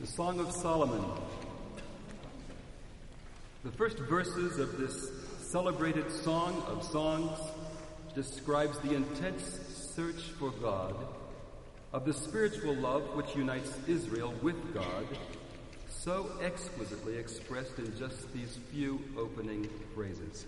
The Song of Solomon. The first verses of this celebrated Song of Songs describes the intense search for God, of the spiritual love which unites Israel with God, so exquisitely expressed in just these few opening phrases.